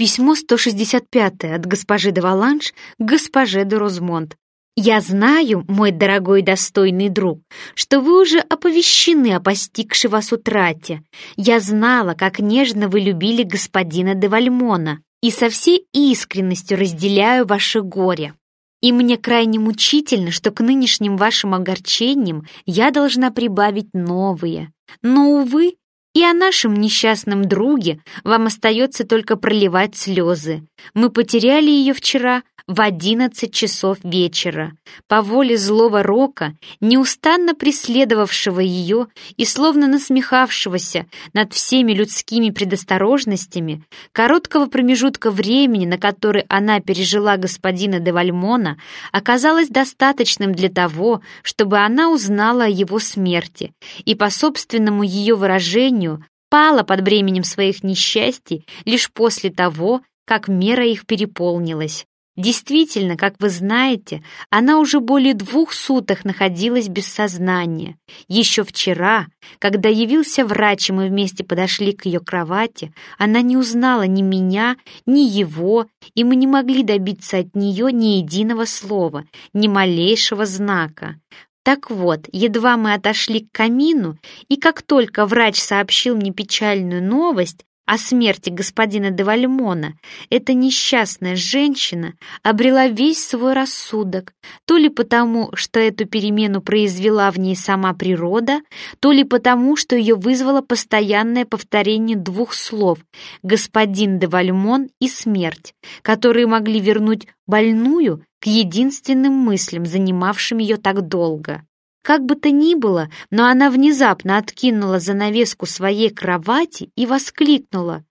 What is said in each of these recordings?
Письмо 165 от госпожи де Валанш к госпоже де Розмонт. «Я знаю, мой дорогой достойный друг, что вы уже оповещены о постигшей вас утрате. Я знала, как нежно вы любили господина де Вальмона, и со всей искренностью разделяю ваше горе. И мне крайне мучительно, что к нынешним вашим огорчениям я должна прибавить новые. Но, увы, и о нашем несчастном друге вам остается только проливать слезы. Мы потеряли ее вчера в одиннадцать часов вечера. По воле злого рока, неустанно преследовавшего ее и словно насмехавшегося над всеми людскими предосторожностями, короткого промежутка времени, на который она пережила господина де Вальмона, оказалось достаточным для того, чтобы она узнала о его смерти и по собственному ее выражению пала под бременем своих несчастий лишь после того, как мера их переполнилась. Действительно, как вы знаете, она уже более двух суток находилась без сознания. Еще вчера, когда явился врач, и мы вместе подошли к ее кровати, она не узнала ни меня, ни его, и мы не могли добиться от нее ни единого слова, ни малейшего знака. Так вот, едва мы отошли к камину, и как только врач сообщил мне печальную новость о смерти господина де Вальмона, эта несчастная женщина обрела весь свой рассудок, то ли потому, что эту перемену произвела в ней сама природа, то ли потому, что ее вызвало постоянное повторение двух слов «господин де Вальмон» и «смерть», которые могли вернуть больную к единственным мыслям, занимавшим ее так долго. Как бы то ни было, но она внезапно откинула занавеску своей кровати и воскликнула.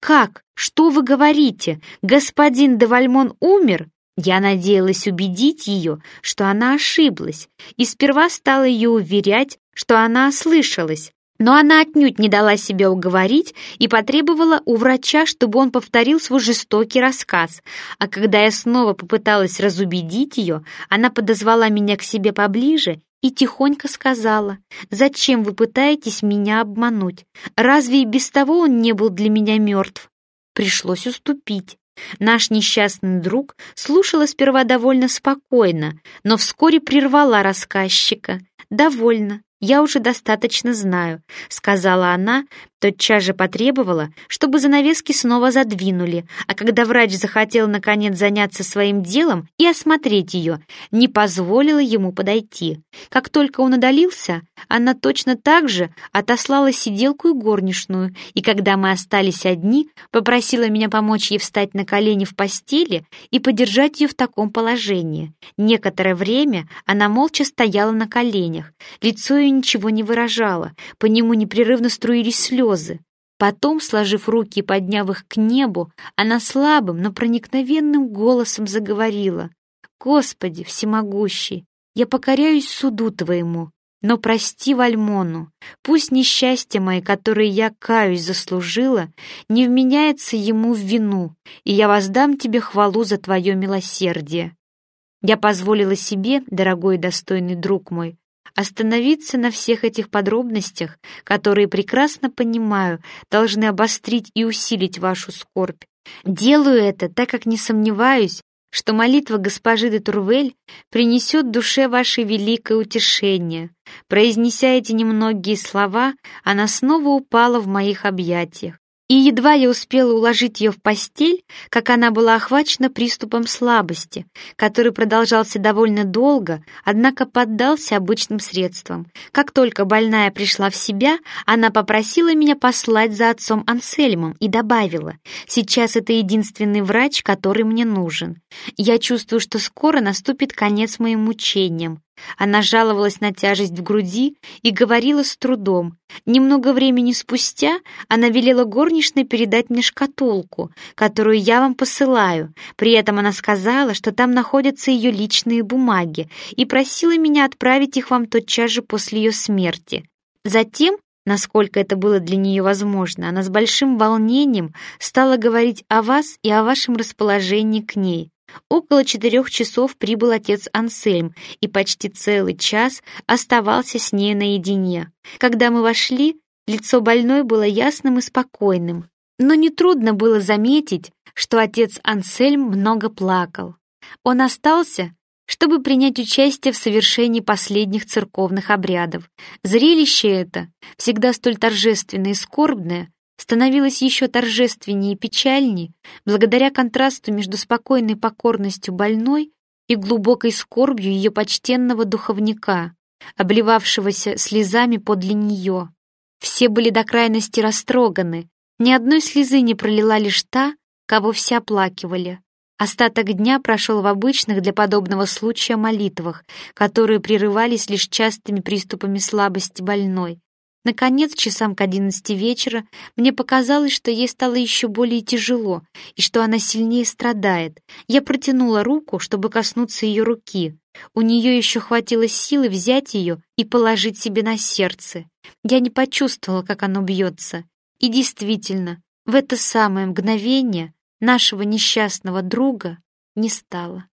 «Как? Что вы говорите? Господин де Вальмон умер?» Я надеялась убедить ее, что она ошиблась, и сперва стала ее уверять, что она ослышалась, но она отнюдь не дала себя уговорить и потребовала у врача, чтобы он повторил свой жестокий рассказ. А когда я снова попыталась разубедить ее, она подозвала меня к себе поближе и тихонько сказала, «Зачем вы пытаетесь меня обмануть? Разве и без того он не был для меня мертв?» Пришлось уступить. Наш несчастный друг слушала сперва довольно спокойно, но вскоре прервала рассказчика. «Довольно. «Я уже достаточно знаю», — сказала она, тотчас же потребовала, чтобы занавески снова задвинули, а когда врач захотел наконец заняться своим делом и осмотреть ее, не позволила ему подойти. Как только он удалился, она точно так же отослала сиделку и горничную, и когда мы остались одни, попросила меня помочь ей встать на колени в постели и подержать ее в таком положении. Некоторое время она молча стояла на коленях, лицо ее ничего не выражало, по нему непрерывно струились слезы. Потом, сложив руки и подняв их к небу, она слабым, но проникновенным голосом заговорила. «Господи, всемогущий, я покоряюсь суду Твоему, но прости Вальмону, пусть несчастье мои, которые я, каюсь, заслужила, не вменяется ему в вину, и я воздам Тебе хвалу за Твое милосердие». Я позволила себе, дорогой и достойный друг мой, Остановиться на всех этих подробностях, которые, прекрасно понимаю, должны обострить и усилить вашу скорбь. Делаю это, так как не сомневаюсь, что молитва госпожи де Турвель принесет душе вашей великое утешение. Произнеся эти немногие слова, она снова упала в моих объятиях. И едва я успела уложить ее в постель, как она была охвачена приступом слабости, который продолжался довольно долго, однако поддался обычным средствам. Как только больная пришла в себя, она попросила меня послать за отцом Ансельмом и добавила, «Сейчас это единственный врач, который мне нужен. Я чувствую, что скоро наступит конец моим мучениям. Она жаловалась на тяжесть в груди и говорила с трудом. Немного времени спустя она велела горничной передать мне шкатулку, которую я вам посылаю. При этом она сказала, что там находятся ее личные бумаги, и просила меня отправить их вам тотчас же после ее смерти. Затем Насколько это было для нее возможно, она с большим волнением стала говорить о вас и о вашем расположении к ней. Около четырех часов прибыл отец Ансельм и почти целый час оставался с ней наедине. Когда мы вошли, лицо больной было ясным и спокойным. Но нетрудно было заметить, что отец Ансельм много плакал. Он остался, чтобы принять участие в совершении последних церковных обрядов. Зрелище это, всегда столь торжественное и скорбное, становилось еще торжественнее и печальнее благодаря контрасту между спокойной покорностью больной и глубокой скорбью ее почтенного духовника, обливавшегося слезами подле нее. Все были до крайности растроганы, ни одной слезы не пролила лишь та, кого все оплакивали. Остаток дня прошел в обычных для подобного случая молитвах, которые прерывались лишь частыми приступами слабости больной. Наконец, часам к одиннадцати вечера, мне показалось, что ей стало еще более тяжело и что она сильнее страдает. Я протянула руку, чтобы коснуться ее руки. У нее еще хватило силы взять ее и положить себе на сердце. Я не почувствовала, как оно бьется. И действительно, в это самое мгновение нашего несчастного друга не стало.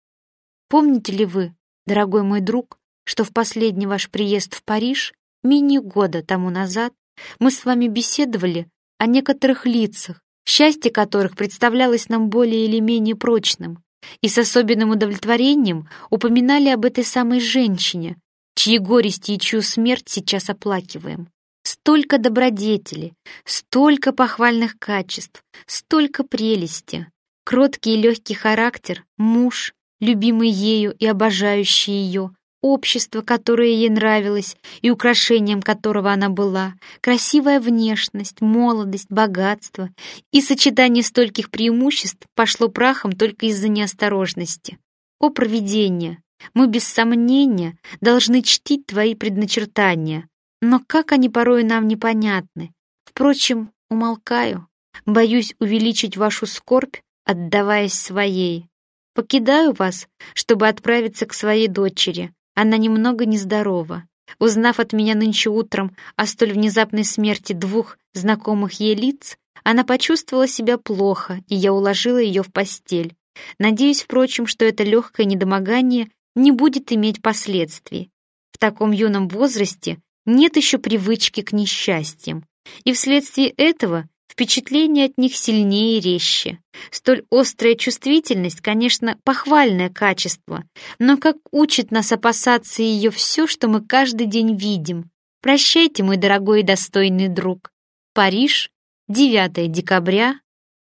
Помните ли вы, дорогой мой друг, что в последний ваш приезд в Париж, менее года тому назад, мы с вами беседовали о некоторых лицах, счастье которых представлялось нам более или менее прочным, и с особенным удовлетворением упоминали об этой самой женщине, чьи горести и чью смерть сейчас оплакиваем. Столько добродетели, столько похвальных качеств, столько прелести. Кроткий и легкий характер, муж, любимый ею и обожающий ее, общество, которое ей нравилось и украшением которого она была, красивая внешность, молодость, богатство и сочетание стольких преимуществ пошло прахом только из-за неосторожности. О провидение! Мы без сомнения должны чтить твои предначертания, но как они порой нам непонятны. Впрочем, умолкаю, боюсь увеличить вашу скорбь, отдаваясь своей. Покидаю вас, чтобы отправиться к своей дочери. Она немного нездорова. Узнав от меня нынче утром о столь внезапной смерти двух знакомых ей лиц, она почувствовала себя плохо, и я уложила ее в постель. Надеюсь, впрочем, что это легкое недомогание не будет иметь последствий. В таком юном возрасте нет еще привычки к несчастьям, и вследствие этого впечатление от них сильнее и резче. Столь острая чувствительность, конечно, похвальное качество, но как учит нас опасаться ее все, что мы каждый день видим. Прощайте, мой дорогой и достойный друг. Париж, 9 декабря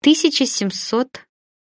1700